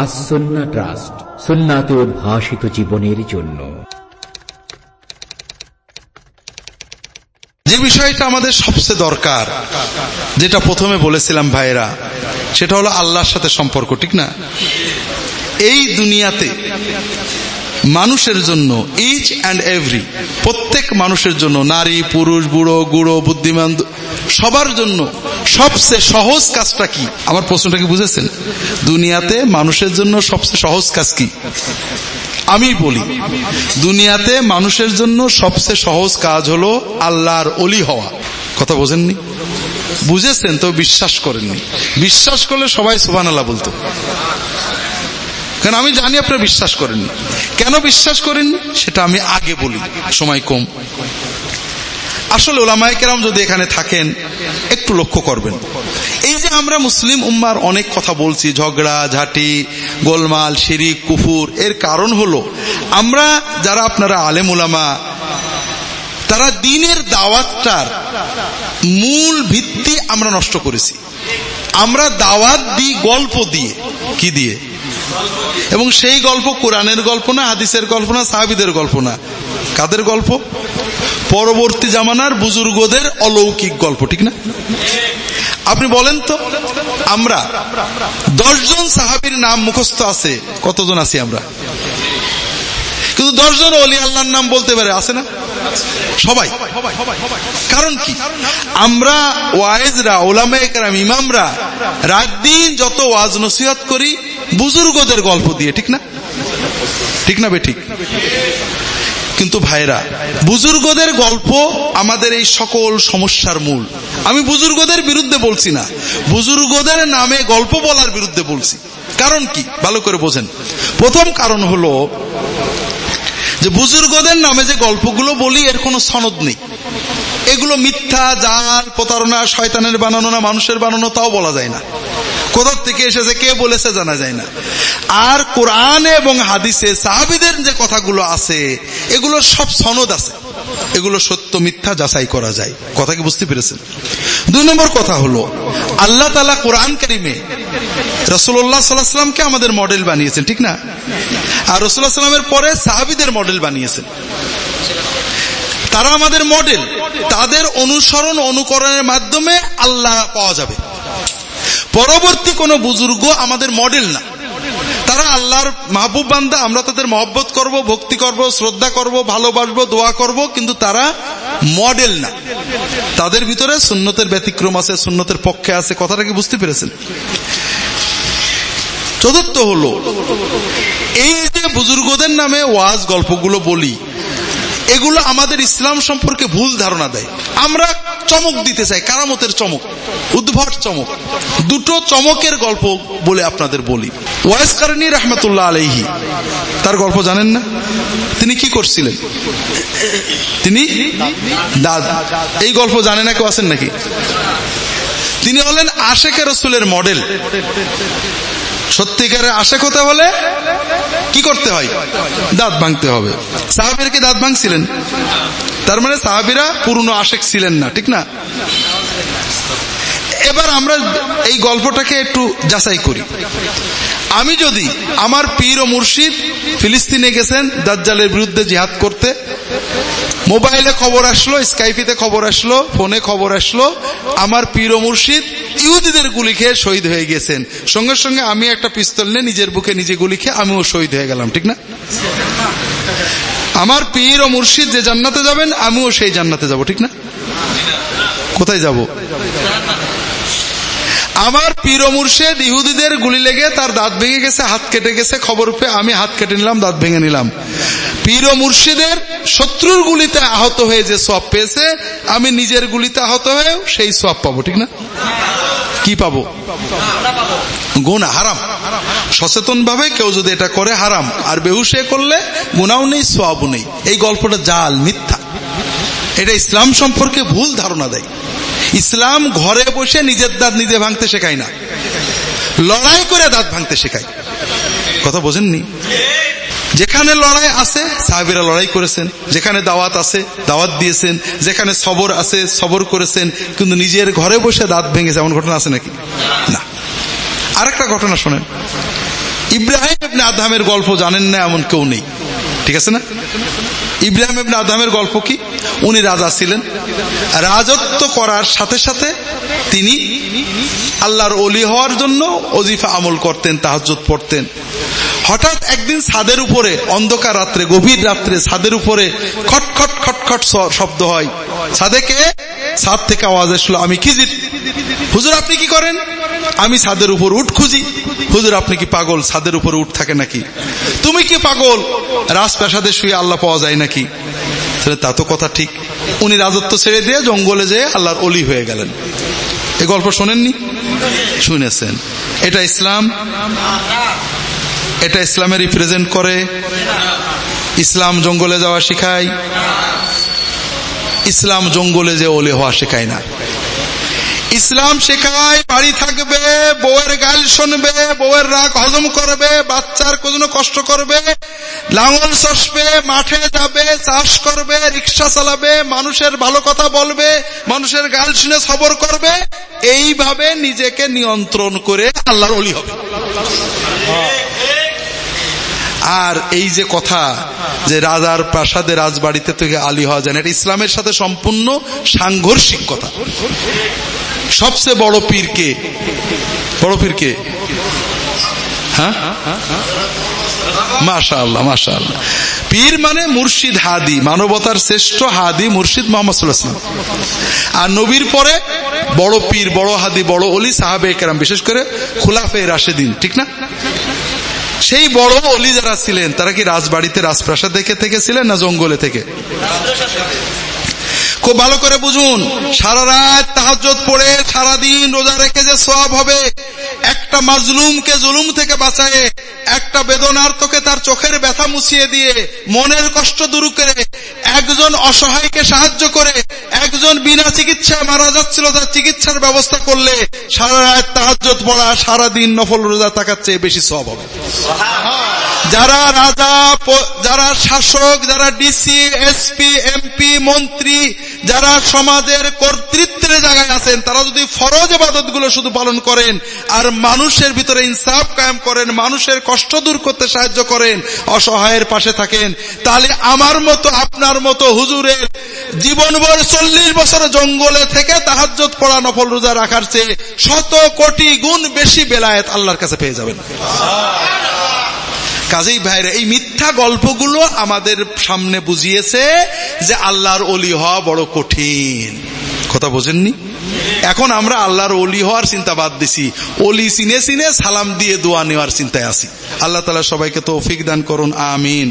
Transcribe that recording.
আসন্না trust, সুন্নাতে উদ্ভাসিত জীবনের জন্য। যে বিষয়টা আমাদের সবচেয়ে দরকার, যেটা প্রথমে বলেছিলাম ভাইরা সেটা হলো আল্লাহর সাথে সম্পর্ক, ঠিক না? এই দুনিয়াতে মানুষের জন্য ইচ অ্যান্ড এভরি প্রত্যেক মানুষের জন্য, নারী, পুরুষ, বুড়ো, গুড়ো, বুদ্ধিমান, সবার জন্য সবচেয়ে সহজ কাজটা কি? আমার প্রশ্নটা কি বুঝেছেন? দুনিয়াতে মানুষের জন্য সবচেয়ে সহজ কাজ কি? আমি বলি দুনিয়াতে মানুষের জন্য সবচেয়ে সহজ কাজ হলো আল্লাহর অলি হওয়া। কথা বোঝেননি? বুঝেছেন তো? বিশ্বাস করেননি। বিশ্বাস করলে সবাই সুবান আল্লাহ বলতো। কারণ আমি জানি আপনারা বিশ্বাস করেননি। কেন বিশ্বাস করেননি? সেটা আমি আগে বলি। সময় কম। আসলে ওলামায় কেরাম যদি এখানে থাকেন, একটু লক্ষ্য করবেন। এই যে আমরা মুসলিম উম্মার অনেক কথা বলছি, ঝগড়া, ঝাঁটি, গোলমাল, শিরিক, কুফুর, এর কারণ হলো আমরা যারা আপনারা আলেম ওলামা তারা দিনের দাওয়াতটার মূল ভিত্তি আমরা নষ্ট করেছি। আমরা দাওয়াত দিই গল্প দিয়ে। কি দিয়ে? এবং সেই গল্প কোরআনের গল্প না, হাদিসের গল্প না, সাহাবিদের গল্প না। কাদের গল্প? পরবর্তী জামানার বুজুর্গদের অলৌকিক গল্প, ঠিক না? আপনি বলেন তো, আমরা দশজন সাহাবির নাম মুখস্থ আছে, কতজন আছি আমরা? কিন্তু দশজন অলি আল্লাহর নাম বলতে পারে, আছে না? সবাই। কারণ কি? আমরা ওয়াইজরা ওলামে একরাম ইমামরা রাত দিন যত ওয়াজ নসিহত করি, বুজুর্গদের গল্প দিয়ে, ঠিক না? ঠিক না বে ঠিক? কিন্তু ভাইরা বুজুর্গদের গল্প আমাদের এই সকল সমস্যার মূল। আমি বুজুর্গদের বিরুদ্ধে বলছি না। বুজুর্গদের নামে গল্প বলার বিরুদ্ধে বলছি। কারণ কি? ভালো করে বোঝেন। প্রথম কারণ হলো যে বুজুর্গদের নামে যে গল্পগুলো বলি, এর কোনো সনদ নেই। এগুলো মিথ্যা, জাল, প্রতারণা, শয়তানের বানানো না, মানুষের বানানো, তাও বলা যায় না। কোথার থেকে এসেছে, কে বলেছে জানা যায় না। আর কোরআনে এবং হাদিসে সাহাবিদের যে কথাগুলো আছে, এগুলো সব সনদ আছে। এগুলো সত্য, মিথ্যা যাচাই করা যায়। কথা কি বুঝতে পেরেছেন? দুই নম্বর কথা হলো, আল্লাহ তালা কোরআন কারিমে রসুল্লাহ সাল্লাহামকে আমাদের মডেল বানিয়েছেন, ঠিক না? আর রসুল্লাহ সাল্লামের পরে সাহাবিদের মডেল বানিয়েছেন। তারা আমাদের মডেল, তাদের অনুসরণ, অনুকরণের মাধ্যমে আল্লাহ পাওয়া যাবে। পরবর্তী কোন বুজুর্গ আমাদের মডেল না। তারা আল্লাহর মাহবুব বান্দা, আমরা তাদের মহব্বত করব, ভক্তি করব, শ্রদ্ধা করব, ভালোবাসবো, দোয়া করব, কিন্তু তারা মডেল না। তাদের ভিতরে সুন্নতের ব্যতিক্রম আছে, সুন্নতের পক্ষে আছে, কথাটা কি বুঝতে পেরেছেন? চতুর্থ হলো, এই যে বুজুর্গদের নামে ওয়াজ গল্পগুলো বলি এগুলো আমাদের ইসলাম সম্পর্কে ভুল ধারণা দেয়। আমরা চমক দিতে চাই, কারামতের চমক, উদ্ভট চমক। দুটো চমকের গল্প বলে আপনাদের বলি। ওয়াইস কারণী রহমতুল্লাহ আলহি তার গল্প জানেন না? তিনি কি করছিলেন? তিনি এই গল্প জানে না কেউ আছেন নাকি? তিনি হলেন আশেকের রসুলের মডেল। সত্যিকারের আশেক হতে হলে কি করতে হয়? দাঁত ভাঙতে হবে। সাহাবির কি দাঁত ভাঙছিলেন? তার মানে সাহাবিরা পুরনো আশেক ছিলেন না, ঠিক না? এবার আমরা এই গল্পটাকে একটু যাচাই করি। আমি যদি আমার পীর ও মুর্শিদ ফিলিস্তিনে গেছেন, দাজ্জালের বিরুদ্ধে জিহাদ করতে মোবাইলে খবর আসলো, স্কাইপিতে খবর আসলো, ফোনে খবর আসলো। আমার পীর মুর্শিদ ইহুদিদের গুলি খেয়ে শহীদ হয়ে গেছেন। সঙ্গে সঙ্গে আমি একটা পিস্তল নিয়ে নিজের বুকে নিজে গুলি খেয়ে আমিও শহীদ হয়ে গেলাম, ঠিক না? আমার পীর ও মুর্শিদ যে জান্নাতে যাবেন, আমিও সেই জান্নাতে যাব, ঠিক না? কোথায় যাব? আমার পীর মুর্শেদ ইহুদিদের গুলি লেগে তার দাঁত ভেঙে গেছে, হাত কেটে গেছে, খবর পেয়ে আমি হাত কেটে নিলাম, দাঁত ভেঙে নিলাম। পীর মুর্শিদের শত্রুর গুলিতে আহত হয়ে যে সব পেয়েছে, আমি নিজের গুলিতে আহত হয়ে সেই সব পাবো, ঠিক না? কি পাবো? গুণা হারাম। সচেতন ভাবে কেউ যদি এটা করে, হারাম। আর বেহুসে করলে গুণাও নেই সোয়াবও নেই। এই গল্পটা জাল, মিথ্যা। এটা ইসলাম সম্পর্কে ভুল ধারণা দেয়। ইসলাম ঘরে বসে নিজের দাঁত নিজে ভাঙতে শেখায় না। লড়াই করে দাঁত ভাঙতে শেখায়। কথা বোঝেননি? যেখানে লড়াই আছে, সাহাবিরা লড়াই করেছেন। যেখানে দাওয়াত আছে, দাওয়াত দিয়েছেন। যেখানে সবর আছে, সবর করেছেন। কিন্তু নিজের ঘরে বসে দাঁত ভেঙেছে, এমন ঘটনা আছে নাকি? না। আরেকটা ঘটনা শোনেন। ইব্রাহিম ইবনে আদহামের গল্প জানেন না, এমন কেউ নেই। ঠিক আছে না? ইব্রাহিম ইবনে আদহামের গল্প কি? উনি রাজা ছিলেন। রাজত্ব করার সাথে সাথে তিনি আল্লাহর অলি হওয়ার জন্য অজিফা আমল করতেন, তাহাজ্জুদ পড়তেন। হঠাৎ একদিন ছাদের উপরে, অন্ধকার রাত্রে, গভীর রাত্রে ছাদের উপরে খটখট খটখট শব্দ হয়। ছাদে কে? ছাদ থেকে আওয়াজ আসলো আমি খিজির হুজুর, আপনি কি করেন? আমি ছাদের উপর উঠ খুঁজি। হুজুর, আপনি কি পাগল? ছাদের উপর উঠ থাকে নাকি? তুমি কি পাগল? রাজপ্রাসাদে শুয়ে আল্লাহ পাওয়া যায় নাকি? তাহলে তা তো কথা ঠিক। উনি রাজত্ব ছেড়ে দিয়ে জঙ্গলে যেয়ে আল্লাহর অলি হয়ে গেলেন। এই গল্প শোনেননি? শুনেছেন। এটা ইসলাম? এটা ইসলামে রিপ্রেজেন্ট করে। ইসলাম জঙ্গলে যাওয়া শিখায়। ইসলাম জঙ্গলে যে ওলে হওয়া শেখায় না। ইসলাম শেখায়, বাড়ি থাকবে, বউয়ের গাল শুনবে, বউয়ের রাগ হজম করবে, বাচ্চার কোনো কষ্ট করবে, লাঙল চষবে, মাঠে যাবে, চাষ করবে, রিক্সা চালাবে, মানুষের ভালো কথা বলবে, মানুষের গাল শুনে সবর করবে, এইভাবে নিজেকে নিয়ন্ত্রণ করে আল্লাহর অলি হবে। আর এই যে কথা যে রাজার প্রাসাদে রাজবাড়িতে থেকে আলী হওয়া যায় এটা ইসলামের সাথে সম্পূর্ণ সাংঘর্ষিক কথা। সবচেয়ে বড় পীর কে? বড় পীর কে? হ্যাঁ? মাশা আল্লাহ পীর মানে মুর্শিদ হাদি, মানবতার শ্রেষ্ঠ হাদি মুর্শিদ মোহাম্মদ সাল্লাহ আর নবীর পরে বড় পীর, বড় হাদি, বড় অলি সাহাবে কেরাম, বিশেষ করে খুলাফে রাশেদিন, ঠিক না? সেই বড় অলি যারা ছিলেন, তারা কি রাজবাড়িতে রাজপ্রাসাদ দেখে থেকে ছিলেন না জঙ্গলে থেকে? খুব ভালো করে বুঝুন, সারা রাত তাহাজ পড়ে সারাদিন রোজা রেখে যে সব হবে, একটা মাজলুমকে জুলুম থেকে বাঁচায় একটা বেদনার্তকে তার চোখের ব্যথা মুছিয়ে দিয়ে মনের কষ্ট দূর করে একজন অসহায়কে সাহায্য করে একজন বিনা চিকিৎসায় মারা যাচ্ছিল, তার চিকিৎসার ব্যবস্থা করলে সারা রাত তাহাজ পড়া, সারাদিন নফল রোজা থাকার চেয়ে বেশি সব হবে। যারা রাজা যারা শাসক, যারা ডিসি এসপি এমপি মন্ত্রী, যারা সমাজের কর্তৃত্বের জায়গায় আছেন, তারা যদি ফরজ আবাদত শুধু পালন করেন, আর মানুষের ভিতরে ইনসাফ কায়েম করেন, মানুষের কষ্ট দূর করতে সাহায্য করেন, অসহায়ের পাশে থাকেন, তাহলে আমার মতো, আপনার মতো হুজুরের জীবনভর চল্লিশ বছর জঙ্গলে থেকে তাহাজ্জত পড়া, নফল রোজা রাখার চেয়ে শত কোটি গুণ বেশি বেলায়েত আল্লাহর কাছে পেয়ে যাবেন। কাজেই ভাইরা, এই মিথ্যা গল্পগুলো আমাদের সামনে বুঝিয়েছে যে আল্লাহর অলি হওয়া বড় কঠিন। কথা বোঝেননি? এখন আমরা আল্লাহর অলি হওয়ার চিন্তা বাদ দিছি। অলি সিনে সিনে সালাম দিয়ে দোয়া নেওয়ার চিন্তায় আছি। আল্লাহ তালা সবাইকে তো তৌফিক দান করুন, আমিন।